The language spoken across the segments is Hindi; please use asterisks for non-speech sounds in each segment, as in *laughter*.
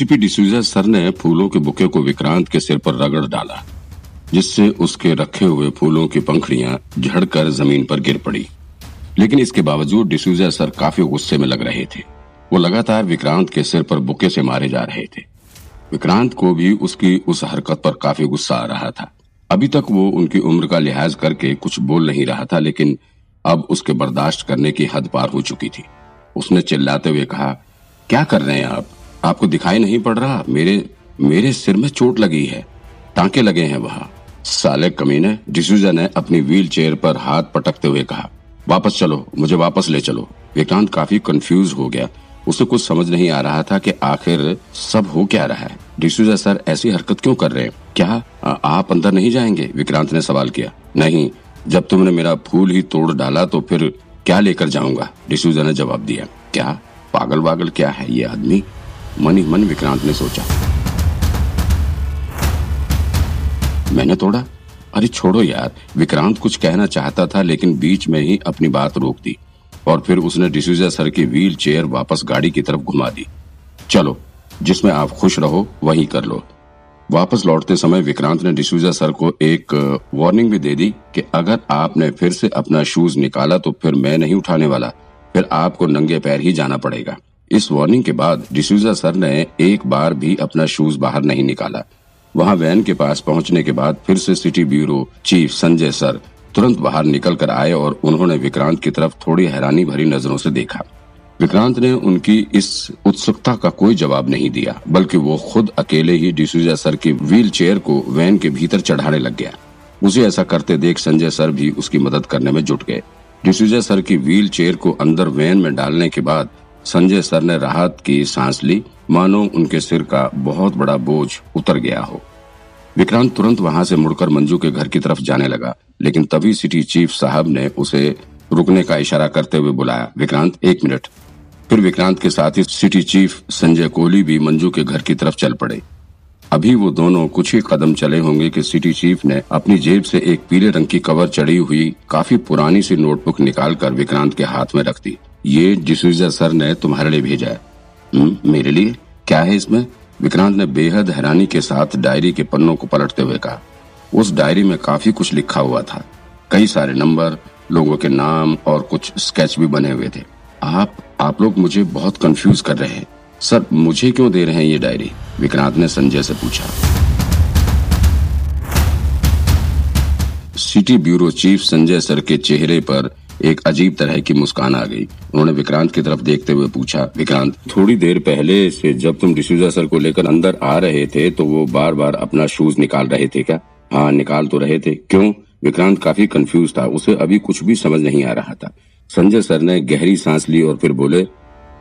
डीसीपी डिसूजा सर ने फूलों के बुके को विक्रांत के सिर पर रगड़ डाला, जिससे उसके रखे हुए फूलों की पंखड़ियाँ झड़कर ज़मीन पर गिर पड़ी। लेकिन इसके बावजूद डिसूजा सर काफ़ी गुस्से में लग रहे थे। वो लगातार विक्रांत के सिर पर बुके से मारे जा रहे थे। विक्रांत को भी उसकी उस हरकत पर काफ़ी गुस्सा आ रहा था। अभी तक वो उनकी उम्र का लिहाज करके कुछ बोल नहीं रहा था, लेकिन अब उसके बर्दाश्त करने की हद पार हो चुकी थी। उसने चिल्लाते हुए कहा, क्या कर रहे हैं आप? आपको दिखाई नहीं पड़ रहा मेरे मेरे सिर में चोट लगी है। टांके लगे हैं वहाँ। साले कमीने डिसूजा ने अपनी व्हील चेयर पर हाथ पटकते हुए कहा वापस चलो मुझे वापस ले चलो। विक्रांत काफ़ी कंफ्यूज हो गया। उसे कुछ समझ नहीं आ रहा था कि आखिर सब हो क्या रहा है। डिसूजा सर ऐसी हरकत क्यों कर रहे हैं? क्या आ, आप अंदर नहीं जाएँगे? विक्रांत ने सवाल किया। नहीं जब तुमने मेरा फूल ही तोड़ डाला तो फिर क्या लेकर जाऊँगा? डिसूजा ने जवाब दिया क्या पागल वागल क्या है ये आदमी? मन ही मन विक्रांत ने सोचा। मैंने तोड़ा। अरे छोड़ो यार, विक्रांत कुछ कहना चाहता था, लेकिन बीच में ही अपनी बात रोक दी, और फिर उसने डिसूजा सर की व्हील चेयर वापस गाड़ी की तरफ़ घुमा दी। चलो, जिसमें आप खुश रहो, वही कर लो। वापस लौटते समय विक्रांत ने डिसूजा सर को एक वार्निंग भी दे दी कि अगर आपने फिर से अपना शूज़ निकाला तो फिर मैं नहीं उठाने वाला। फिर आपको नंगे पैर ही जाना पड़ेगा। इस वार्निंग के बाद डिसूजा सर ने एक बार भी अपना शूज़ बाहर नहीं निकाला। वहाँ वैन के पास पहुँचने के बाद फिर से city bureau chief Sanjay sir तुरंत बाहर निकल कर आए और उन्होंने विक्रांत की तरफ़ थोड़ी हैरानी भरी नज़रों से देखा। विक्रांत ने उनकी इस उत्सुकता का कोई जवाब नहीं दिया, बल्कि वो खुद अकेले ही डिसूजा सर की व्हील चेयर को वैन के भीतर चढ़ाने लग गया। उसे ऐसा करते देख संजय सर भी उसकी मदद करने में जुट गए। डिसूजा सर की व्हील चेयर को अंदर वैन में डालने के बाद संजय सर ने राहत की सांस ली। मानो उनके सिर का बहुत बड़ा बोझ उतर गया हो। विक्रांत तुरंत वहाँ से मुड़कर मंजू के घर की तरफ़ जाने लगा, लेकिन तभी सिटी चीफ साहब ने उसे रुकने का इशारा करते हुए बुलाया। विक्रांत, एक मिनट। फिर विक्रांत के साथ ही सिटी चीफ संजय कोहली भी मंजू के घर की तरफ़ चल पड़े। अभी वो दोनों कुछ ही कदम चले होंगे कि सिटी चीफ ने अपनी जेब से एक पीले रंग की कवर चढ़ी हुई काफ़ी पुरानी सी नोटबुक निकालकर विक्रांत के हाथ में रख दी। ये डिसूजा सर ने तुम्हारे लिए भेजा है। हुँ? मेरे लिए? क्या है इसमें? विक्रांत ने बेहद हैरानी के साथ डायरी के पन्नों को पलटते हुए कहा। उस डायरी में काफ़ी कुछ लिखा हुआ था। कई सारे नंबर, लोगों के नाम और कुछ स्केच भी बने हुए थे। आप आप लोग मुझे बहुत कंफ्यूज कर रहे हैं। सर, मुझे क्यों दे रहे हैं ये डायरी? विक्रांत ने संजय से पूछा। City bureau chief Sanjay sir के चेहरे पर एक अजीब तरह की मुस्कान आ गई। उन्होंने विक्रांत की तरफ़ देखते हुए पूछा, विक्रांत, थोड़ी देर पहले से जब तुम डिसूजा सर को लेकर अंदर आ रहे थे तो वो बार बार अपना शूज़ निकाल रहे थे क्या? हाँ निकाल तो रहे थे। क्यों? विक्रांत काफ़ी कंफ्यूज था। उसे अभी कुछ भी समझ नहीं आ रहा था। संजय सर ने गहरी सांस ली और फिर बोले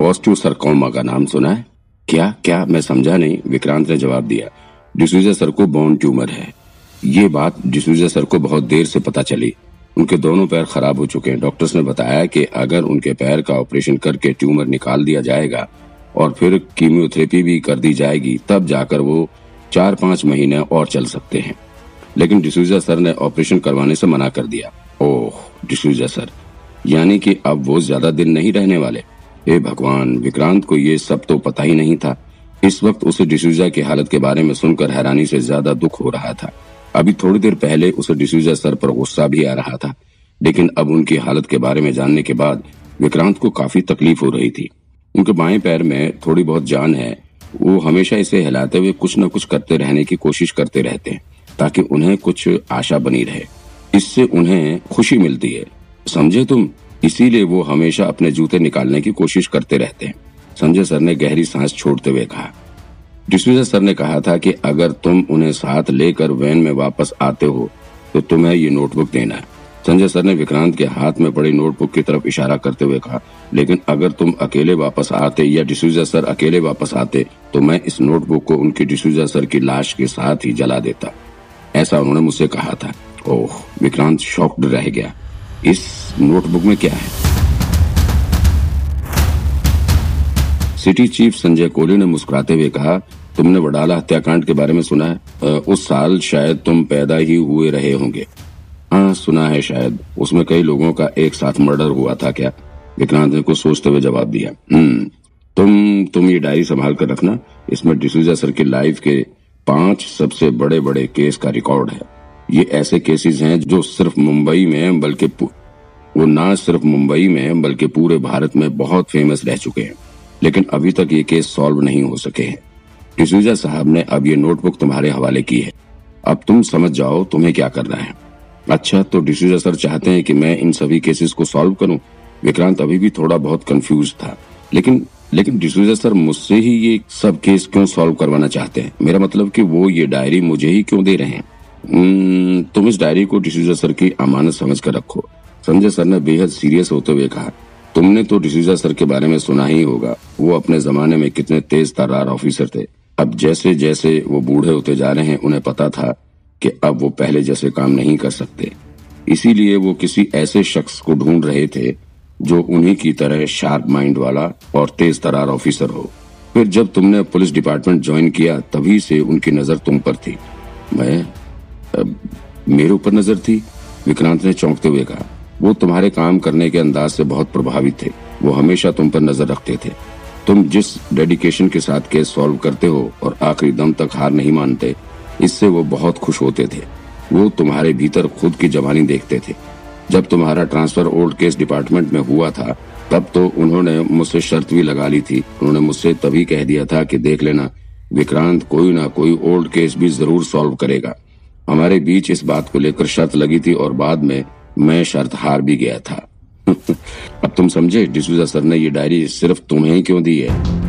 ऑस्टू सरकोमा का नाम सुना है? क्या? क्या? मैं समझा नहीं। विक्रांत ने जवाब दिया, डिसूजा सर को बोन ट्यूमर है। ये बात डिसूजा सर को बहुत देर से पता चली। उनके दोनों पैर खराब हो चुके हैं। डॉक्टर्स ने बताया कि अगर उनके पैर का ऑपरेशन करके ट्यूमर निकाल दिया जाएगा और फिर कीमियोथेरेपी भी कर दी जाएगी, तब जाकर वो चार पाँच महीने और चल सकते हैं। लेकिन डिसूजा सर ने ऑपरेशन करवाने से मना कर दिया। ओह, डिसूजा सर, यानी कि अब वो ज़्यादा दिन नहीं रहने वाले। हे भगवान, विक्रांत को ये सब तो पता ही नहीं था। इस वक्त उसे डिसूजा की हालत के बारे में सुनकर हैरानी से ज़्यादा दुख हो रहा था। अभी थोड़ी देर पहले उसे डिसूजा सर पर गुस्सा भी आ रहा था, लेकिन अब उनकी हालत के बारे में जानने के बाद विक्रांत को काफ़ी तकलीफ़ हो रही थी। उनके बाएँ पैर में थोड़ी बहुत जान है, वो हमेशा इसे हिलाते हुए कुछ न कुछ करते रहने की कोशिश करते रहते हैं, ताकि उन्हें कुछ आशा बनी रहे। इससे उन्हें खुशी मिलती है। समझे तुम? इसीलिए वो हमेशा अपने जूते निकालने की कोशिश करते रहते हैं। संजय सर ने गहरी सांस छोड़ते हुए कहा डिसूजा सर ने कहा था कि अगर तुम उन्हें साथ लेकर वैन में वापस आते हो तो तुम्हें ये नोटबुक देना है। संजय सर ने विक्रांत के हाथ में पड़ी नोटबुक की तरफ़ इशारा करते हुए कहा, लेकिन अगर तुम अकेले वापस आते या डिसूजा सर अकेले वापस आते तो मैं इस नोटबुक को उनके डिसूजा सर की लाश के साथ ही जला देता। ऐसा उन्होंने मुझसे कहा था। ओह, विक्रांत शॉक्ड रह गया। इस नोटबुक में क्या है? सिटी चीफ संजय कोहली ने मुस्कुराते हुए कहा, तुमने वडाला हत्याकांड के बारे में सुना है? उस साल शायद तुम पैदा ही हुए रहे होंगे। हाँ सुना है शायद। उसमें कई लोगों का एक साथ मर्डर हुआ था क्या? विक्रांत ने कुछ सोचते हुए जवाब दिया हम्म तुम तुम ये डायरी संभाल कर रखना। इसमें डिसूजा सर के लाइफ के पाँच सबसे बड़े बड़े केस का रिकॉर्ड है। ये ऐसे केसेस हैं जो सिर्फ़ मुंबई में, बल्कि वो ना सिर्फ़ मुंबई में, बल्कि पूरे भारत में बहुत फ़ेमस रह चुके हैं। लेकिन अभी तक ये केस सॉल्व नहीं हो सके। हैं डिसूजा साहब ने अब ये नोटबुक तुम्हारे हवाले की है। अब तुम समझ जाओ तुम्हें क्या करना है। अच्छा तो डिसूजा सर चाहते हैं कि मैं इन सभी केसेस को सॉल्व करूँ? विक्रांत अभी भी थोड़ा बहुत कंफ्यूज था। लेकिन लेकिन डिसूजा सर मुझसे ही ये सब केस क्यों सॉल्व करवाना चाहते हैं? मेरा मतलब कि वो ये डायरी मुझे ही क्यों दे रहे हैं? हम्म, तुम इस डायरी को डिसूजा सर की अमानत समझ कर रखो। संजय सर ने बेहद सीरियस होते हुए कहा तुमने तो डिसूजा सर के बारे में सुना ही होगा। वो अपने जमाने में कितने तेज तर्रार ऑफिसर थे। अब जैसे जैसे वो बूढ़े होते जा रहे हैं उन्हें पता था कि अब वो पहले जैसे काम नहीं कर सकते। इसीलिए वो किसी ऐसे शख्स को ढूंढ रहे थे जो उन्हीं की तरह शार्प माइंड वाला और तेज तरार ऑफिसर हो। फिर जब तुमने पुलिस डिपार्टमेंट ज्वाइन किया तभी से उनकी नज़र तुम पर थी। मैं अब, मेरे ऊपर नज़र थी? विक्रांत ने चौंकते हुए कहा। वो तुम्हारे काम करने के अंदाज से बहुत प्रभावित थे। वो हमेशा तुम पर नज़र रखते थे। तुम जिस डेडिकेशन के साथ केस सॉल्व करते हो और आखिरी दम तक हार नहीं मानते, इससे वो बहुत खुश होते थे। वो तुम्हारे भीतर खुद की जवानी देखते थे। जब तुम्हारा ट्रांसफ़र ओल्ड केस डिपार्टमेंट में हुआ था, तब तो उन्होंने मुझसे शर्त भी लगा ली थी। उन्होंने मुझसे तभी कह दिया था कि देख लेना, विक्रांत कोई ना कोई ओल्ड केस भी ज़रूर सॉल्व करेगा। हमारे बीच इस बात को लेकर शर्त लगी थी और बाद में मैं शर्त हार भी गया था। *laughs* अब तुम समझे, डिसूजा सर ने ये डायरी सिर्फ़ तुम्हें ही क्यों दी है?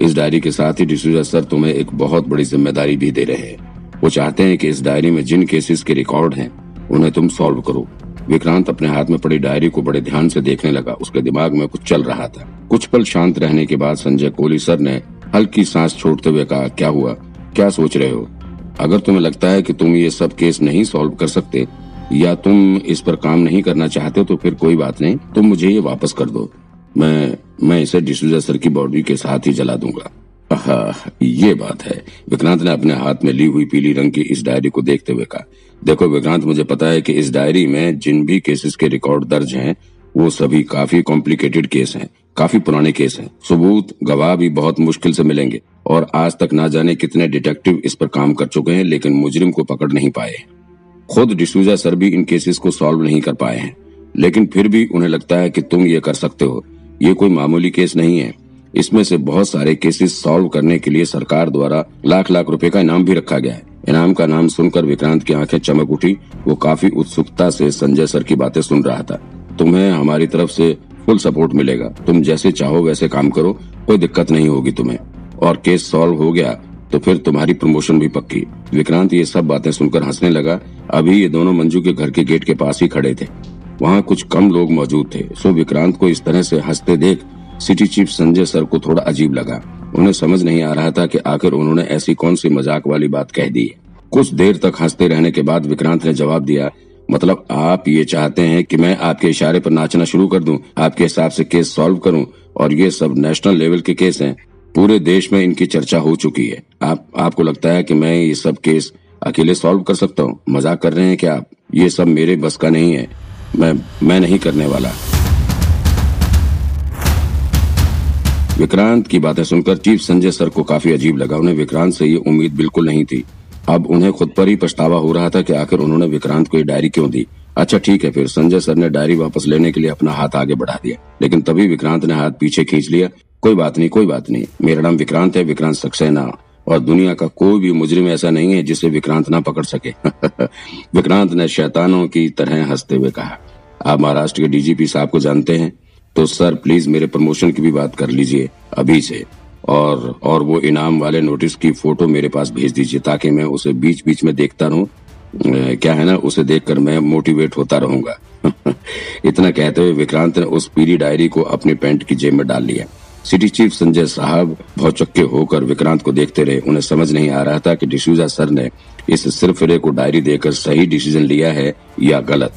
इस डायरी के साथ ही डिसूजा सर तुम्हें एक बहुत बड़ी ज़िम्मेदारी भी दे रहे हैं। वो चाहते हैं कि इस डायरी में जिन केसेस के रिकॉर्ड हैं, उन्हें तुम सॉल्व करो। विक्रांत अपने हाथ में पड़ी डायरी को बड़े ध्यान से देखने लगा। उसके दिमाग में कुछ चल रहा था। कुछ पल शांत रहने के बाद संजय कोहली सर ने हल्की सांस छोड़ते हुए कहा, क्या हुआ? क्या सोच रहे हो? अगर तुम्हें लगता है कि तुम ये सब केस नहीं सॉल्व कर सकते, या तुम इस पर काम नहीं करना चाहते तो फिर कोई बात नहीं। तुम मुझे ये वापस कर दो। मैं मैं इसे डिसूजा सर की बॉडी के साथ ही जला दूँगा। ये बात है। विक्रांत ने अपने हाथ में ली हुई पीली रंग की इस डायरी को देखते हुए कहा, देखो विक्रांत, मुझे पता है कि इस डायरी में जिन भी केसेस के रिकॉर्ड दर्ज हैं, वो सभी काफ़ी कॉम्प्लिकेटेड केस हैं। काफ़ी पुराने केस हैं। सबूत, गवाह भी बहुत मुश्किल से मिलेंगे। और आज तक ना जाने कितने डिटेक्टिव इस पर काम कर चुके हैं, लेकिन मुजरिम को पकड़ नहीं पाए। खुद डिसूजा सर भी इन केसेस को सॉल्व नहीं कर पाए हैं। लेकिन फिर भी उन्हें लगता है कि तुम ये कर सकते हो। ये कोई मामूली केस नहीं है। इसमें से बहुत सारे केसेस सॉल्व करने के लिए सरकार द्वारा लाख लाख रुपए का इनाम भी रखा गया है। इनाम का नाम सुनकर विक्रांत की आँखें चमक उठी। वो काफ़ी उत्सुकता से संजय सर की बातें सुन रहा था। तुम्हें हमारी तरफ़ से फुल सपोर्ट मिलेगा। तुम जैसे चाहो वैसे काम करो, कोई दिक्कत नहीं होगी तुम्हें। और केस सॉल्व हो गया तो फिर तुम्हारी प्रमोशन भी पक्की। विक्रांत, ये सब बातें सुनकर हंसने लगा। अभी ये दोनों मंजू के घर के गेट के पास ही खड़े थे। वहाँ कुछ कम लोग मौजूद थे। सो विक्रांत को इस तरह से हँसते देख सिटी चीफ संजय सर को थोड़ा अजीब लगा। उन्हें समझ नहीं आ रहा था कि आखिर उन्होंने ऐसी कौन सी मज़ाक वाली बात कह दी कुछ देर तक हँसते रहने के बाद विक्रांत ने जवाब दिया मतलब आप ये चाहते हैं कि मैं आपके इशारे पर नाचना शुरू कर दूँ, आपके हिसाब से केस सॉल्व करूँ और ये सब नेशनल लेवल के केस हैं। पूरे देश में इनकी चर्चा हो चुकी है। आप आपको लगता है कि मैं ये सब केस अकेले सॉल्व कर सकता हूँ? मज़ाक कर रहे हैं क्या आप? ये सब मेरे बस का नहीं है। मैं मैं नहीं करने वाला। विक्रांत की बातें सुनकर चीफ संजय सर को काफ़ी अजीब लगा। उन्हें विक्रांत से ये उम्मीद बिल्कुल नहीं थी। अब उन्हें खुद पर ही पछतावा हो रहा था कि आखिर उन्होंने विक्रांत को ये डायरी क्यों दी? अच्छा ठीक है, फिर संजय सर ने डायरी वापस लेने के लिए अपना हाथ आगे बढ़ा दिया। लेकिन तभी विक्रांत ने हाथ पीछे खींच लिया। कोई बात नहीं, कोई बात नहीं। मेरा नाम विक्रांत है, विक्रांत सक्सेना। और दुनिया का कोई भी मुजरिम ऐसा नहीं है जिसे विक्रांत ना पकड़ सके। *laughs* विक्रांत ने शैतानों की तरह हँसते हुए कहा, आप महाराष्ट्र के डीजीपी साहब को जानते हैं? तो सर, प्लीज़ मेरे प्रमोशन की भी बात कर लीजिए, अभी से। और और वो इनाम वाले नोटिस की फ़ोटो मेरे पास भेज दीजिए ताकि मैं उसे बीच बीच में देखता रहूँ। क्या है ना, उसे देखकर मैं मोटिवेट होता रहूँगा। *laughs* इतना कहते हुए विक्रांत ने उस पीली डायरी को अपने पैंट की जेब में डाल लिया। सिटी चीफ संजय साहब भौचक्के होकर विक्रांत को देखते रहे। उन्हें समझ नहीं आ रहा था कि डिसूजा सर ने इस सिरफिरे को डायरी देकर सही डिसीज़न लिया है या गलत।